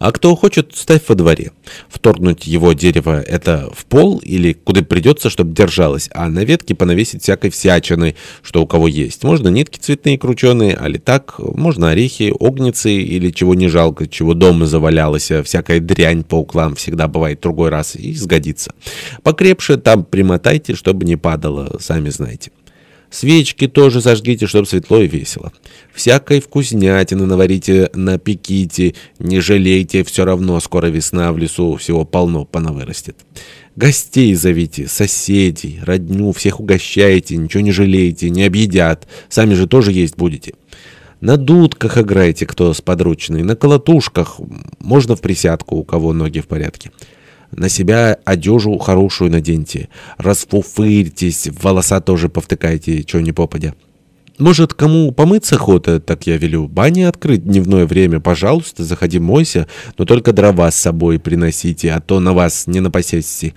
А кто хочет, ставь во дворе. Вторгнуть его дерево — это в пол или куда придется, чтобы держалось, а на ветке понавесить всякой всячины, что у кого есть. Можно нитки цветные крученые, а так, можно орехи, огницы или чего не жалко, чего дома завалялось, а всякая дрянь по углам всегда бывает другой раз и сгодится. Покрепше там примотайте, чтобы не падало, сами знаете. Свечки тоже зажгите, чтобы светло и весело. Всякой вкуснятины наварите, напеките, не жалейте, все равно скоро весна в лесу всего полно понавырастет. Гостей зовите, соседей, родню, всех угощайте, ничего не жалейте, не объедят, сами же тоже есть будете. На дудках играйте, кто с подручной, на колотушках, можно в присядку, у кого ноги в порядке. На себя одежу хорошую наденьте. Расфуфырьтесь, волоса тоже повтыкайте, чего не попадя. Может, кому помыться охота, так я велю бани открыть дневное время. Пожалуйста, заходи, мойся, но только дрова с собой приносите, а то на вас не напасешься.